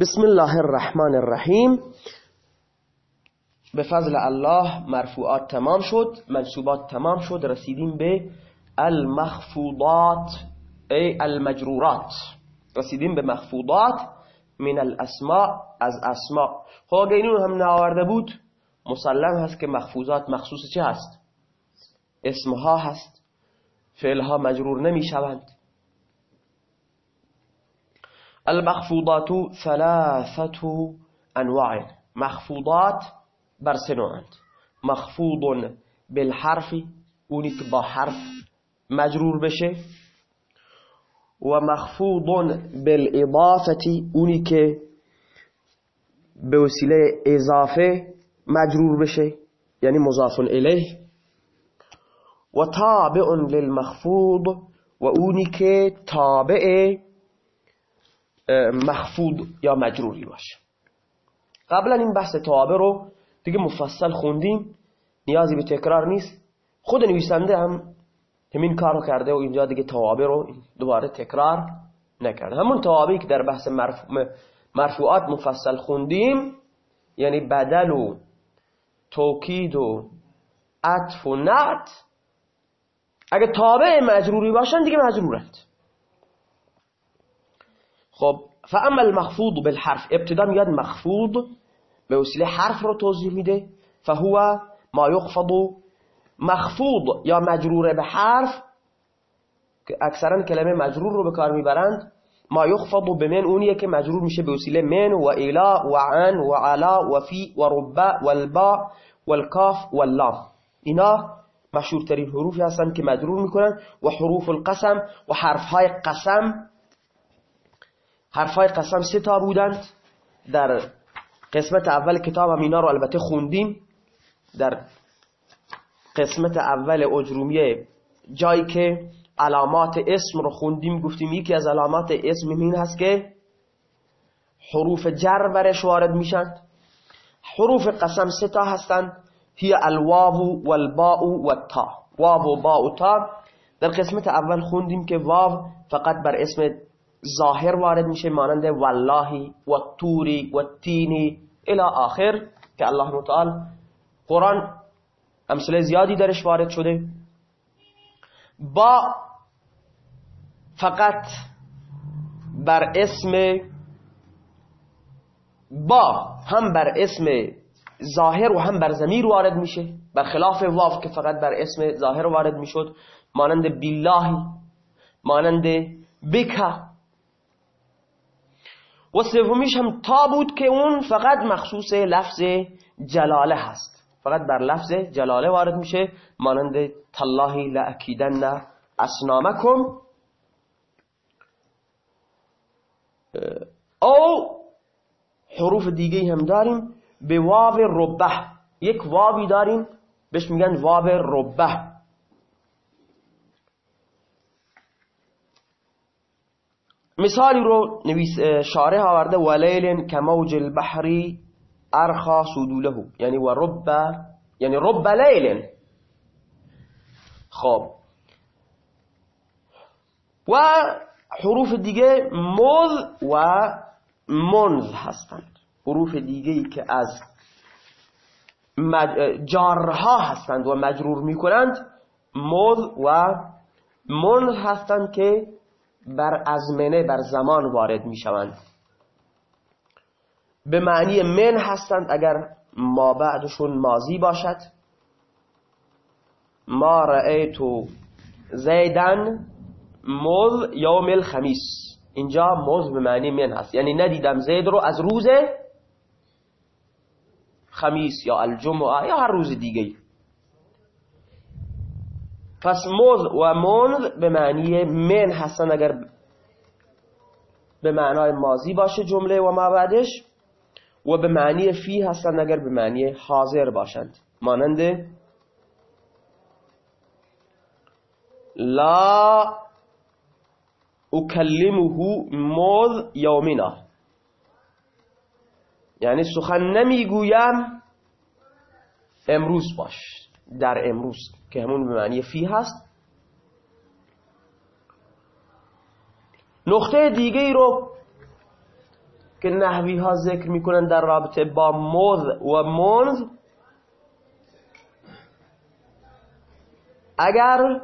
بسم الله الرحمن الرحیم به فضل الله مرفوعات تمام شد منصوبات تمام شد رسیدیم به المخفوضات ای المجرورات رسیدیم به مخفوضات من الاسماء از اسماء خب اگه اینو هم نآورده بود مسلم هست که مخفوضات مخصوص چه هست اسمها هست فعلها مجرور نمی شوند المخفوضات ثلاثة أنواع. مخفوضات برسنوعات مخفوض بالحرف ونك بحرف. مجرور بشه ومخفوض بالإضافة ونك بوسيلة إضافة. مجرور بشه يعني مضاف إليه. وتابع للمخفوض وأونك تابع. مخفوض یا مجروری باشه. قبلا این بحث تابع رو دیگه مفصل خوندیم. نیازی به تکرار نیست. خود نویسنده هم همین کارو کرده و اینجا دیگه توابع رو دوباره تکرار نکرده. همون توابعی که در بحث مرفوعات مفصل خوندیم یعنی بدل و توکید و عطف و نعت اگه تابع مجروری باشن دیگه مجرورند. خب فأما المخفوض بالحرف ابتدا میاد مخفوض به وسیله حرف رو توضیح میده فهو ما یخفض مخفوض یا مجرور به حرف که اکثرا کلمه مجرور رو به کار میبرند ما یخفض به من اونیه که مجرور میشه به وسیله من و الا و عن و علا و فی و ربا و البا و الکاف و اللام. اینا مشهورترین حروفی هستند که مجرور میکنن و حروف القسم و حرفهای قسم حرفهای قسم سه تا بودند در قسمت اول کتاب هم اینا رو البته خوندیم. در قسمت اول اجرومیه جایی که علامات اسم رو خوندیم گفتیم یکی از علامات اسم این هست که حروف جر برش وارد میشن. حروف قسم سه تا هستند هی الواو والباء والتا. واو و با و تا. در قسمت اول خوندیم که واو فقط بر اسم ظاهر وارد میشه مانند والله و توری و تینی الى آخر که الله متعال قرآن امثله زیادی درش وارد شده. با فقط بر اسم با هم بر اسم ظاهر و هم بر زمیر وارد میشه. برخلاف واو که فقط بر اسم ظاهر وارد می‌شد مانند بالله مانند بکا و سومیش هم تا بود که اون فقط مخصوص لفظ جلاله هست. فقط بر لفظ جلاله وارد میشه. مانند تالله لأکیدن اسنامکم. او حروف دیگه هم داریم. به واو ربه. یک واوی داریم. بهش میگن واو ربه. مثالی رو نویس شارح آورده ولیل کموج البحری ارخا سدوله یعنی و رب یعنی رب لیل خب. و حروف دیگه مذ و منذ هستند. حروف دیگه ای که از جارها هستند و مجرور می‌کنند مذ و منذ هستند که بر ازمنه بر زمان وارد می‌شوند. به معنی من هستند اگر ما بعدشون مازی باشد. ما رأیتو زیدن مذ یوم الخمیس. اینجا مذ به معنی من هست. یعنی ندیدم زید رو از روز خمیس یا الجمعه یا هر روز دیگه پس مذ و منذ به معنی من هستن اگر به معنای مازی باشه جمله و ما بعدش و به معنی فی هستن اگر به معنی حاضر باشند. مانند لا اکلمه مذ یومنا یعنی سخن نمی‌گویم امروز باش. در امروز. که همون به معنی فی هست. نقطه دیگه ای رو که نحوی ها ذکر می‌کنن در رابطه با مذ و منذ اگر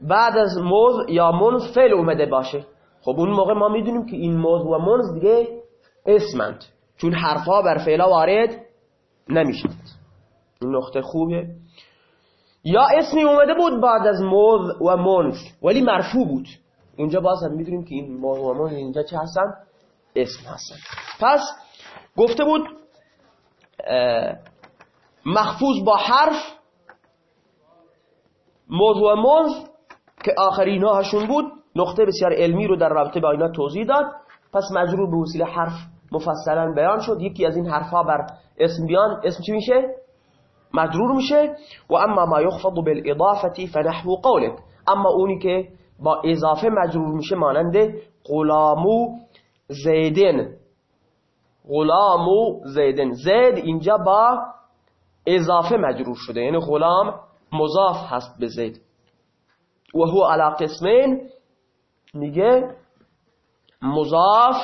بعد از مذ یا منذ فعل اومده باشه خب اون موقع ما می‌دونیم که این مذ و منذ دیگه اسمند چون حرفها بر فعلا وارد نمیشند این نقطه خوبه. یا اسمی اومده بود بعد از مذ و منذ ولی مرفوع بود. اونجا باز هم می‌دونیم که این مذ و منذ اینجا چه هستن؟ اسم هستن. پس گفته بود مخفوظ با حرف مذ و منذ که آخرین هاشون بود نقطه بسیار علمی رو در رابطه با اینا توضیح داد. پس مجرور به وسیله حرف مفصلا بیان شد. یکی از این حرفها بر اسم بیان اسم چی میشه؟ مجرور میشه. و اما ما یخفض بالاضافه فنحو قولك. اما اونی که با اضافه مجرور میشه مانند غلامو زیدن. غلامو زیدن. زید اینجا با اضافه مجرور شده. یعنی غلام مضاف هست به زید. و هو علا قسمین. میگه مضاف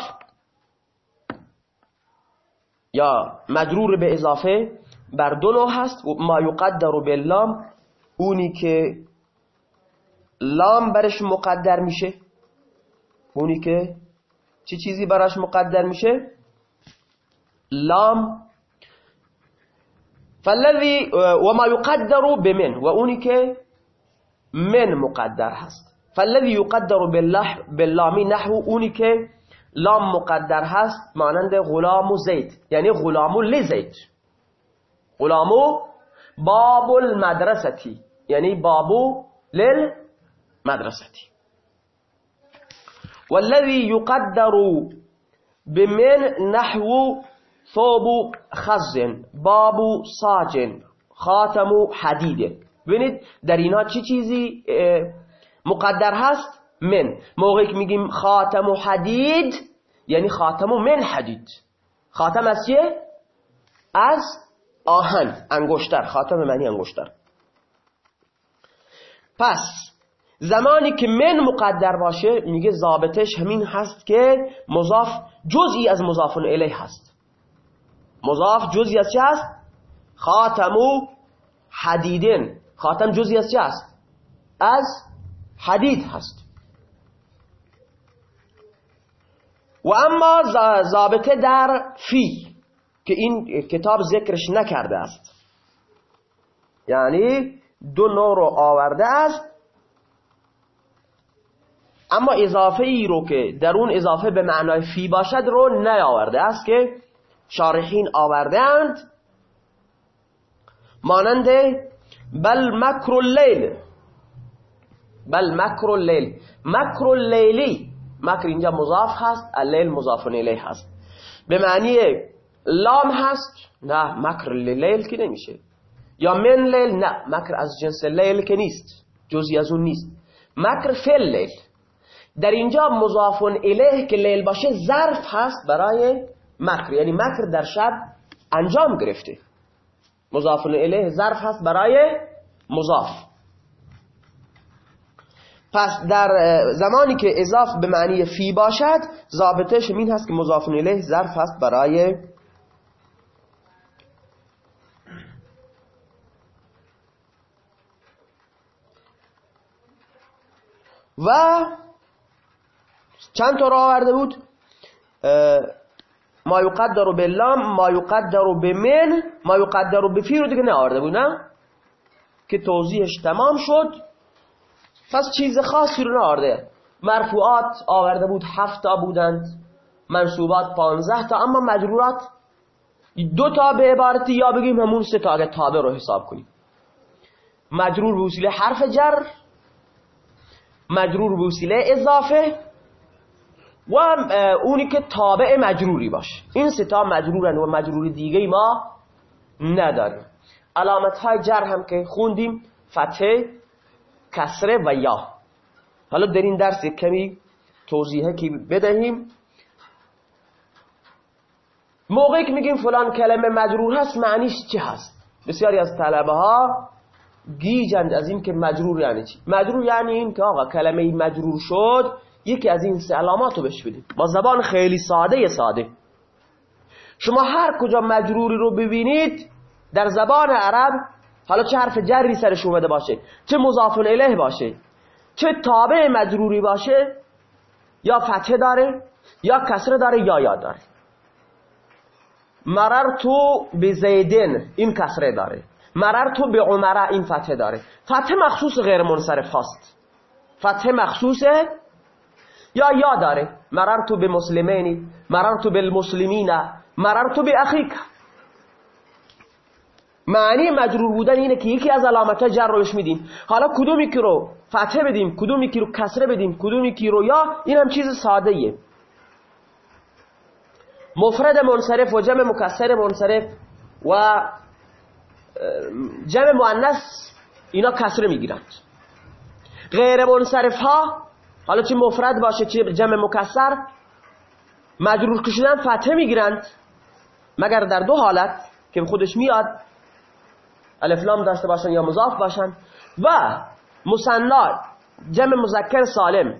یا مجرور به اضافه بر دو هست. و ما یقدر باللام اونی که لام برش مقدر میشه. اونی که چه چی چیزی براش مقدر میشه؟ لام. فالذي وما يقدر بمن. و اونی که من مقدر هست. فالذي يقدر باللام نحو اونی که لام مقدر هست مانند غلام و زید. یعنی غلام لزید. غلامو باب المدرستی یعنی بابو للمدرستی والذي يقدر بمن نحو ثوب خز باب ساجن خاتم حدید ببینید در اینا چی چیزی مقدر هست؟ من. موقعی که میگیم خاتم و حدید یعنی خاتم و من حدید. خاتم از چیه؟ از آهن انگشتر خاتم معنی انگشتر. پس زمانی که من مقدر باشه میگه ضابطش همین هست که مضاف جزئی از مضاف الیه هست. مضاف جزئی از چه هست؟ خاتم و حدیدن. خاتم جزئی از چه هست؟ از حدید هست. و اما ضابطه در فی. که این کتاب ذکرش نکرده است. یعنی دو نوع رو آورده است. اما اضافه ای رو که در اون اضافه به معنای فی باشد رو نیاورده است که شارحین آورده اند مانند بل مکر اللیل. بل مکر اللیل. مکر اللیلی. مکر اینجا مضاف هست. اللیل مضاف الیه هست. به معنی لام هست؟ نه مکر لیل که نمیشه. یا من لیل؟ نه مکر از جنس لیل که نیست جزی از اون نیست. مکر فل لیل. در اینجا مضاف الیه که لیل باشه ظرف هست برای مکر. یعنی مکر در شب انجام گرفته. مضاف الیه ظرف هست برای مضاف. پس در زمانی که اضاف به معنی فی باشد ضابطش این هست که مضاف الیه ظرف هست برای و چند تا را آورده بود؟ ما یقدر باللام ما یقدر بمن ما یقدر بفی رو دیگه نه آورده بود نه؟ که توضیحش تمام شد. پس چیز خاصی رو نآورده. مرفوعات آورده بود هفت تا بودند. منصوبات پانزه تا اما مجرورات دو تا به عبارتی یا بگیم همون سه تا اگه تابع رو حساب کنیم. مجرور به وسیله حرف جر. مجرور به وسیله اضافه و اونی که تابع مجروری باشه این سه تا مجرورن و مجرور دیگه ما نداریم. علامت های جر هم که خوندیم فتحه کسره و یا. حالا در این درس کمی توضیحه که بدهیم. موقعی که میگیم فلان کلمه مجرور هست معنیش چی هست؟ بسیاری از طلبه ها گیجند از این که مجرور یعنی چی؟ مجرور یعنی این که آقا کلمه مجرور شد یکی از این سه علامات رو بهش بدیم با زبان خیلی ساده ساده. شما هر کجا مجروری رو ببینید در زبان عرب حالا چه حرف جری سرش اومده باشه چه مضاف الیه باشه چه تابع مجروری باشه یا فتحه داره یا کسره داره یا یا داره. مررتو به زیدن این کسره داره. مررتو به عمره این فتحه داره. فتحه مخصوص غیر منصرف هاست. فتحه مخصوصه یا یا داره. مررتو به مسلمینی مررتو به المسلمین مررتو به اخیک. معنی مجرور بودن اینه که یکی از علامت جر روش میدیم. حالا کدومی که رو فتحه بدیم کدومی که رو کسره بدیم کدومی که رو یا این هم چیز ساده ایه مفرد منصرف و جمع مکسر منصرف و جمع مؤنث اینا کسره می‌گیرند. غیر منصرف ها حالا چه مفرد باشه چه جمع مکسر مجرور کشیدن فتحه می‌گیرند. مگر در دو حالت که خودش میاد الفلام داشته باشن یا مضاف باشن و مصنا جمع مذکر سالم.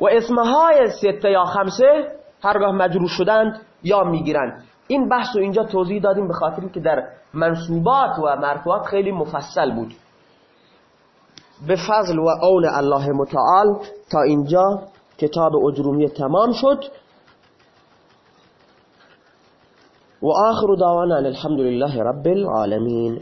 و اسمهای سته یا خمسه هرگاه مجرور شدند یا می‌گیرند. این بحث رو اینجا توضیح دادیم به خاطر که در منصوبات و مرفوعات خیلی مفصل بود. به فضل و اون الله متعال تا اینجا کتاب اجرومی تمام شد. و آخر دعوانا الحمد لله رب العالمين